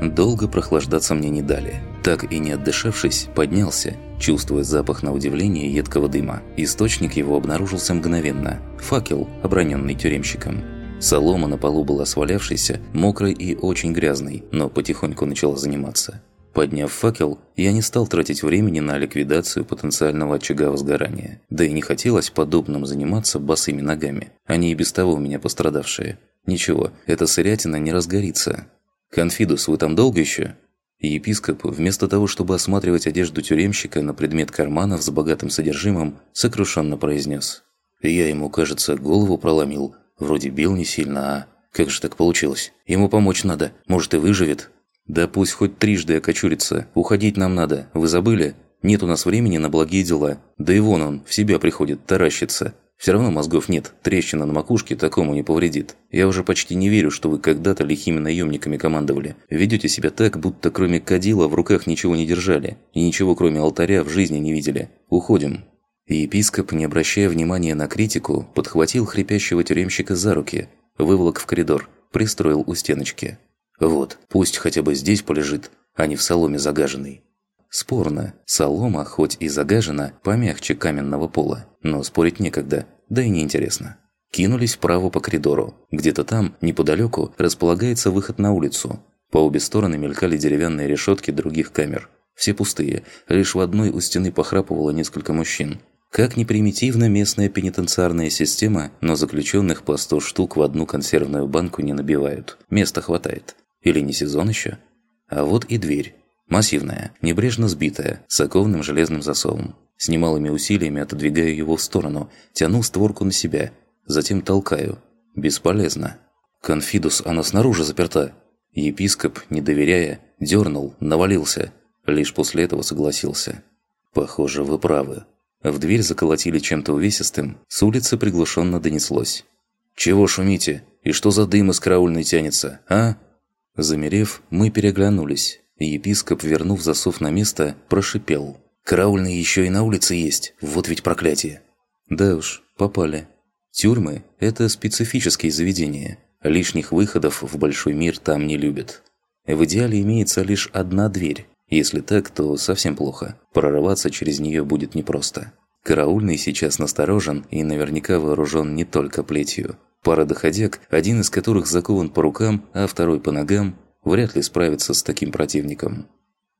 Долго прохлаждаться мне не дали. Так и не отдышавшись, поднялся, чувствуя запах на удивление едкого дыма. Источник его обнаружился мгновенно. Факел, оброненный тюремщиком. Солома на полу была свалявшейся, мокрой и очень грязной, но потихоньку начала заниматься. Подняв факел, я не стал тратить времени на ликвидацию потенциального очага возгорания. Да и не хотелось подобным заниматься босыми ногами. Они и без того у меня пострадавшие. Ничего, эта сырятина не разгорится. «Конфидус, вы там долго еще?» Епископ, вместо того, чтобы осматривать одежду тюремщика на предмет карманов с богатым содержимым, сокрушенно произнес. «Я ему, кажется, голову проломил. Вроде бил не сильно, а... Как же так получилось? Ему помочь надо. Может, и выживет?» «Да пусть хоть трижды окочурится. Уходить нам надо. Вы забыли? Нет у нас времени на благие дела. Да и вон он, в себя приходит, таращится. Все равно мозгов нет, трещина на макушке такому не повредит. Я уже почти не верю, что вы когда-то лихими наемниками командовали. Ведете себя так, будто кроме кадила в руках ничего не держали. И ничего кроме алтаря в жизни не видели. Уходим». И епископ, не обращая внимания на критику, подхватил хрипящего тюремщика за руки, выволок в коридор, пристроил у стеночки. Вот, пусть хотя бы здесь полежит, а не в соломе загаженной. Спорно, солома, хоть и загажена, помягче каменного пола, но спорить некогда, да и неинтересно. Кинулись вправо по коридору. Где-то там, неподалеку, располагается выход на улицу. По обе стороны мелькали деревянные решетки других камер. Все пустые, лишь в одной у стены похрапывало несколько мужчин. Как ни примитивна местная пенитенциарная система, но заключенных по 100 штук в одну консервную банку не набивают. Места хватает. Или не сезон еще? А вот и дверь. Массивная, небрежно сбитая, с окованным железным засовом. С немалыми усилиями отодвигаю его в сторону, тяну створку на себя, затем толкаю. Бесполезно. «Конфидус, она снаружи заперта!» Епископ, не доверяя, дернул, навалился. Лишь после этого согласился. «Похоже, вы правы». В дверь заколотили чем-то увесистым, с улицы приглушенно донеслось. «Чего шумите? И что за дым из караульной тянется, а?» Замерев, мы переглянулись. Епископ, вернув засов на место, прошипел. «Караульный еще и на улице есть, вот ведь проклятие!» «Да уж, попали. Тюрьмы – это специфические заведения. Лишних выходов в большой мир там не любят. В идеале имеется лишь одна дверь. Если так, то совсем плохо. Прорываться через нее будет непросто. Караульный сейчас насторожен и наверняка вооружен не только плетью. Пара доходяг, один из которых закован по рукам, а второй по ногам, вряд ли справится с таким противником.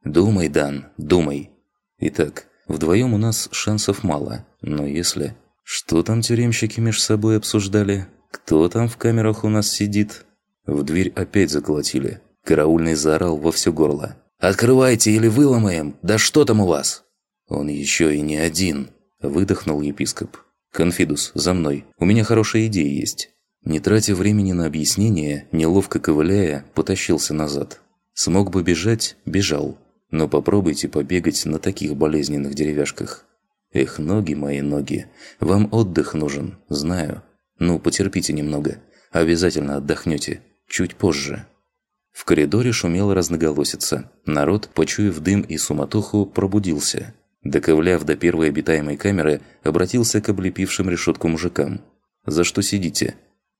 Думай, Дан, думай. Итак, вдвоем у нас шансов мало, но если... Что там тюремщики между собой обсуждали? Кто там в камерах у нас сидит? В дверь опять заколотили. Караульный заорал во все горло. «Открывайте или выломаем! Да что там у вас?» «Он еще и не один», – выдохнул епископ. «Конфидус, за мной. У меня хорошая идея есть». Не тратя времени на объяснение, неловко ковыляя, потащился назад. Смог бы бежать – бежал. Но попробуйте побегать на таких болезненных деревяшках. Эх, ноги мои ноги. Вам отдых нужен, знаю. Ну, потерпите немного. Обязательно отдохнете. Чуть позже. В коридоре шумело разноголосица. Народ, почуяв дым и суматоху, пробудился. Доковыляв до первой обитаемой камеры, обратился к облепившим решетку мужикам. «За что сидите?»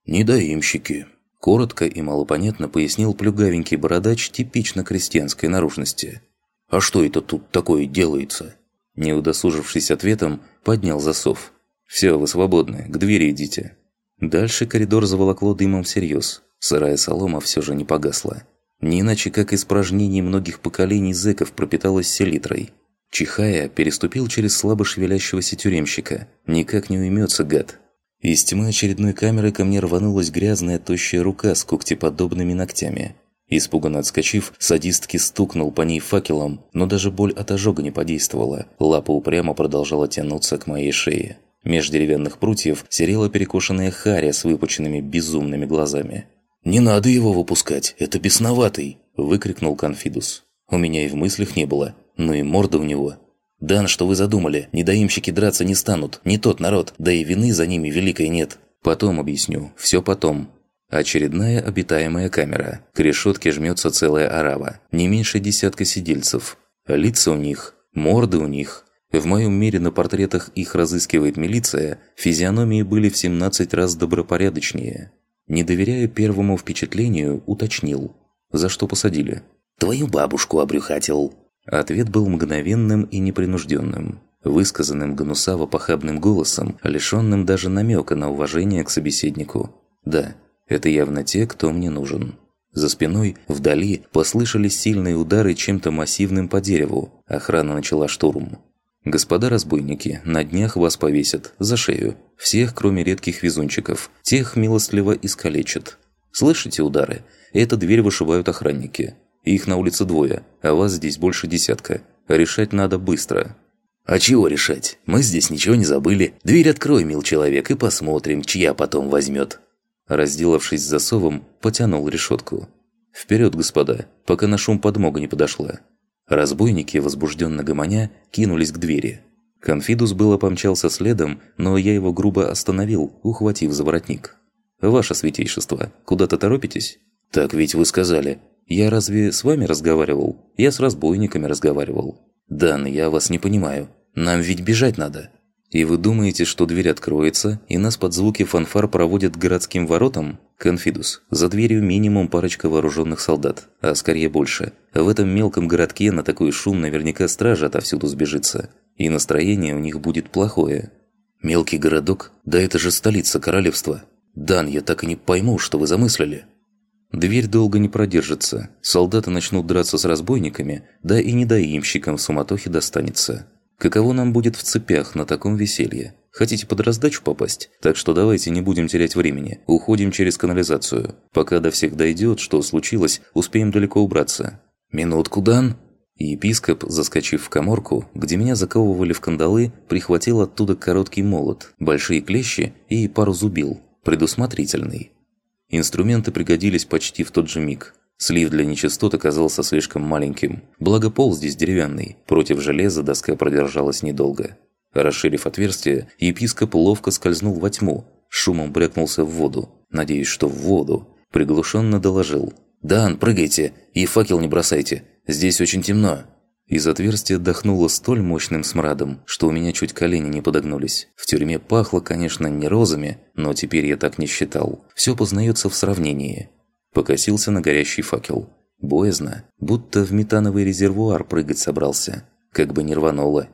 «Недоимщики», – коротко и малопонятно пояснил плюгавенький бородач типично крестьянской наружности. «А что это тут такое делается?» Не удосужившись ответом, поднял засов. «Все, вы свободны, к двери идите». Дальше коридор заволокло дымом всерьез. Сырая солома все же не погасла. Не иначе, как испражнений многих поколений зэков пропиталась селитрой. Чихая, переступил через слабо шевелящегося тюремщика. Никак не уймется, гад. Из тьмы очередной камеры ко мне рванулась грязная тощая рука с когтеподобными ногтями. Испуганно отскочив, садистки стукнул по ней факелом, но даже боль от ожога не подействовала. Лапа упрямо продолжала тянуться к моей шее. Меж деревянных прутьев серела перекошенная харя с выпученными безумными глазами. «Не надо его выпускать, это бесноватый!» – выкрикнул Конфидус. У меня и в мыслях не было, ну и морда у него. «Дан, что вы задумали? Недоимщики драться не станут. Не тот народ, да и вины за ними великой нет». «Потом объясню. Все потом». Очередная обитаемая камера. К решетке жмется целая арава. Не меньше десятка сидельцев. Лица у них, морды у них. В моем мире на портретах их разыскивает милиция, физиономии были в 17 раз добропорядочнее. Не доверяя первому впечатлению, уточнил. За что посадили? твою бабушку обрюхатил». Ответ был мгновенным и непринужденным, высказанным гнусаво-похабным голосом, лишенным даже намека на уважение к собеседнику. «Да, это явно те, кто мне нужен». За спиной, вдали, послышались сильные удары чем-то массивным по дереву. Охрана начала штурм. «Господа разбойники, на днях вас повесят, за шею. Всех, кроме редких везунчиков. Тех милостливо искалечат. Слышите удары? Эту дверь вышибают охранники. Их на улице двое, а вас здесь больше десятка. Решать надо быстро». «А чего решать? Мы здесь ничего не забыли. Дверь открой, мил человек, и посмотрим, чья потом возьмет». Разделавшись с засовом, потянул решетку. «Вперед, господа, пока на шум подмога не подошла». Разбойники, возбужденно гомоня, кинулись к двери. Конфидус было помчался следом, но я его грубо остановил, ухватив за воротник. «Ваше святейшество, куда-то торопитесь?» «Так ведь вы сказали». «Я разве с вами разговаривал? Я с разбойниками разговаривал». «Дан, я вас не понимаю. Нам ведь бежать надо». «И вы думаете, что дверь откроется, и нас под звуки фанфар проводят к городским воротам?» «Конфидус, за дверью минимум парочка вооруженных солдат, а скорее больше. В этом мелком городке на такой шум наверняка стража отовсюду сбежится, и настроение у них будет плохое». «Мелкий городок? Да это же столица королевства. Дан, я так и не пойму, что вы замыслили». Дверь долго не продержится. Солдаты начнут драться с разбойниками, да и недоимщикам в суматохе достанется. Каково нам будет в цепях на таком веселье? Хотите под раздачу попасть? Так что давайте не будем терять времени. Уходим через канализацию. Пока до всех дойдет, что случилось, успеем далеко убраться. Минутку, Дан. Епископ, заскочив в коморку, где меня заковывали в кандалы, прихватил оттуда короткий молот, большие клещи и пару зубил. Предусмотрительный. Инструменты пригодились почти в тот же миг. Слив для нечистот оказался слишком маленьким. Благо пол здесь деревянный, против железа доска продержалась недолго. Расширив отверстие, епископ ловко скользнул во тьму, шумом брякнулся в воду. Надеюсь, что в воду. Приглушенно доложил. «Дан, прыгайте! И факел не бросайте! Здесь очень темно!» Из отверстия дохнуло столь мощным смрадом, что у меня чуть колени не подогнулись. В тюрьме пахло, конечно, не розами, но теперь я так не считал. Все познается в сравнении. Покосился на горящий факел. Боязно, будто в метановый резервуар прыгать собрался. Как бы не рвануло.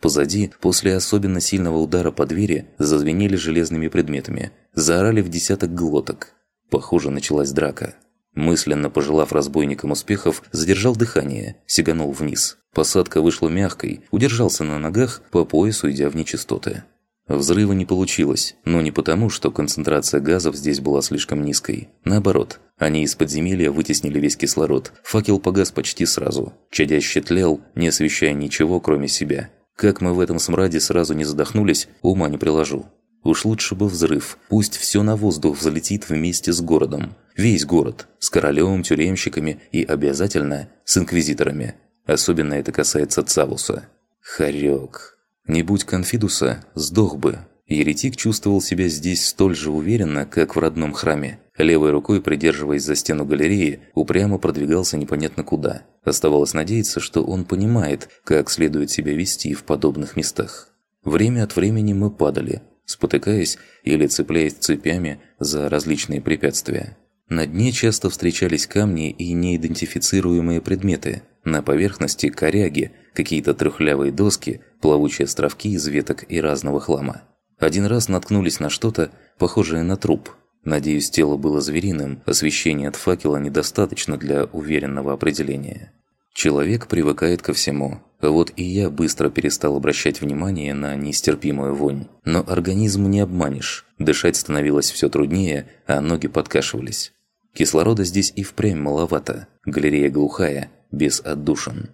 Позади, после особенно сильного удара по двери, зазвенели железными предметами. Заорали в десяток глоток. Похоже, началась драка. Мысленно пожелав разбойникам успехов, задержал дыхание, сиганул вниз. Посадка вышла мягкой, удержался на ногах, по поясу идя в нечистоты. Взрыва не получилось, но не потому, что концентрация газов здесь была слишком низкой. Наоборот, они из подземелья вытеснили весь кислород. Факел погас почти сразу. Чадяще тлел, не освещая ничего, кроме себя. Как мы в этом смраде сразу не задохнулись, ума не приложу. Уж лучше бы взрыв. Пусть все на воздух взлетит вместе с городом. Весь город. С королем, тюремщиками и обязательно с инквизиторами. Особенно это касается Цавуса. Хорек. Не будь Конфидуса, сдох бы. Еретик чувствовал себя здесь столь же уверенно, как в родном храме. Левой рукой, придерживаясь за стену галереи, упрямо продвигался непонятно куда. Оставалось надеяться, что он понимает, как следует себя вести в подобных местах. Время от времени мы падали, спотыкаясь или цепляясь цепями за различные препятствия. На дне часто встречались камни и неидентифицируемые предметы. На поверхности – коряги, какие-то трухлявые доски, плавучие островки из веток и разного хлама. Один раз наткнулись на что-то, похожее на труп. Надеюсь, тело было звериным, освещения от факела недостаточно для уверенного определения. Человек привыкает ко всему. Вот и я быстро перестал обращать внимание на нестерпимую вонь. Но организм не обманешь. Дышать становилось все труднее, а ноги подкашивались. Кислорода здесь и впрямь маловато. Галерея глухая, без отдушин.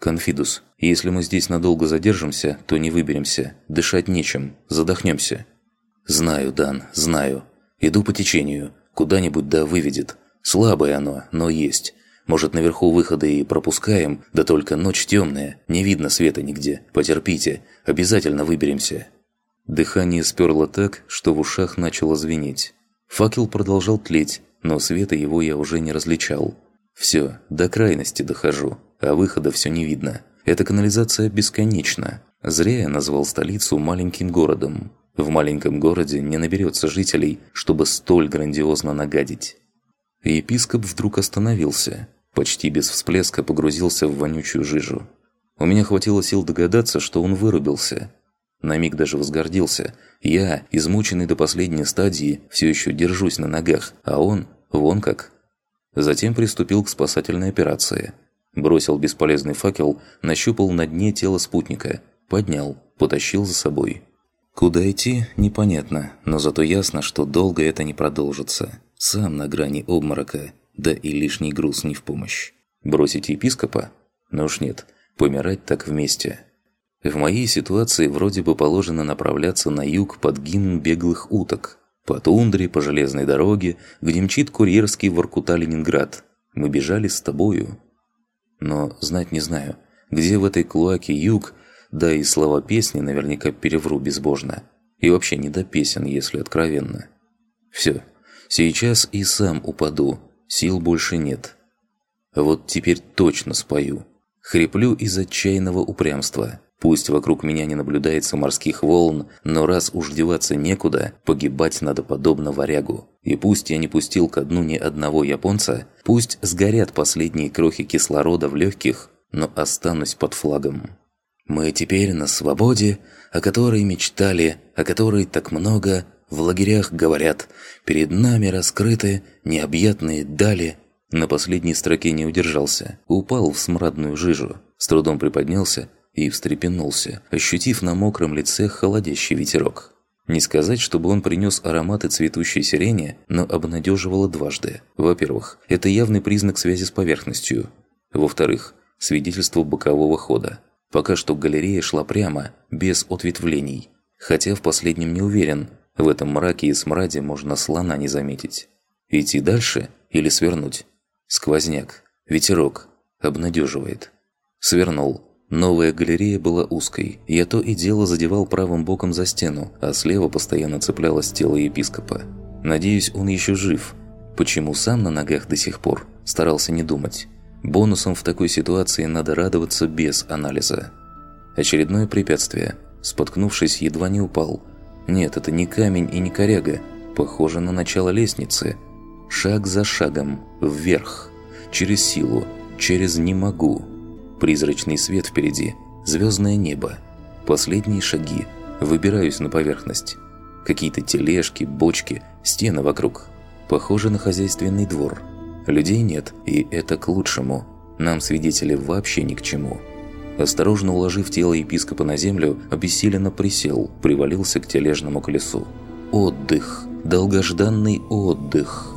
«Конфидус, если мы здесь надолго задержимся, то не выберемся. Дышать нечем. Задохнемся». «Знаю, Дан, знаю. Иду по течению. Куда-нибудь да выведет. Слабое оно, но есть. Может, наверху выхода и пропускаем, да только ночь темная, не видно света нигде. Потерпите, обязательно выберемся». Дыхание сперло так, что в ушах начало звенеть. Факел продолжал тлеть, но света его я уже не различал. Все, до крайности дохожу а выхода все не видно. Эта канализация бесконечна. Зря я назвал столицу маленьким городом. В маленьком городе не наберется жителей, чтобы столь грандиозно нагадить. Епископ вдруг остановился. Почти без всплеска погрузился в вонючую жижу. У меня хватило сил догадаться, что он вырубился. На миг даже возгордился. Я, измученный до последней стадии, все еще держусь на ногах, а он вон как. Затем приступил к спасательной операции. Бросил бесполезный факел, нащупал на дне тело спутника, поднял, потащил за собой. Куда идти, непонятно, но зато ясно, что долго это не продолжится. Сам на грани обморока, да и лишний груз не в помощь. Бросить епископа? Ну уж нет, помирать так вместе. В моей ситуации вроде бы положено направляться на юг под гимн беглых уток. По тундре, по железной дороге, где мчит курьерский Воркута-Ленинград. Мы бежали с тобою. Но знать не знаю, где в этой клоаке юг, да и слова песни наверняка перевру безбожно. И вообще не до песен, если откровенно. Все, сейчас и сам упаду, сил больше нет. Вот теперь точно спою. Хриплю из отчаянного упрямства. Пусть вокруг меня не наблюдается морских волн, но раз уж деваться некуда, погибать надо подобно варягу. И пусть я не пустил ко дну ни одного японца, пусть сгорят последние крохи кислорода в легких, но останусь под флагом. Мы теперь на свободе, о которой мечтали, о которой так много в лагерях говорят. Перед нами раскрыты необъятные дали. На последней строке не удержался, упал в смрадную жижу, с трудом приподнялся и встрепенулся, ощутив на мокром лице холодящий ветерок. Не сказать, чтобы он принес ароматы цветущей сирени, но обнадеживало дважды. Во-первых, это явный признак связи с поверхностью. Во-вторых, свидетельство бокового хода. Пока что галерея шла прямо, без ответвлений. Хотя в последнем не уверен, в этом мраке и смраде можно слона не заметить. Идти дальше или свернуть? Сквозняк, ветерок, обнадеживает. Свернул. Новая галерея была узкой. Я то и дело задевал правым боком за стену, а слева постоянно цеплялось тело епископа. Надеюсь, он еще жив. Почему сам на ногах до сих пор? Старался не думать. Бонусом в такой ситуации надо радоваться без анализа. Очередное препятствие. Споткнувшись, едва не упал. Нет, это не камень и не коряга. Похоже на начало лестницы – Шаг за шагом, вверх, через силу, через «не могу». Призрачный свет впереди, звездное небо. Последние шаги. Выбираюсь на поверхность. Какие-то тележки, бочки, стены вокруг. Похоже на хозяйственный двор. Людей нет, и это к лучшему. Нам свидетели вообще ни к чему. Осторожно уложив тело епископа на землю, обессиленно присел, привалился к тележному колесу. Отдых. Долгожданный отдых.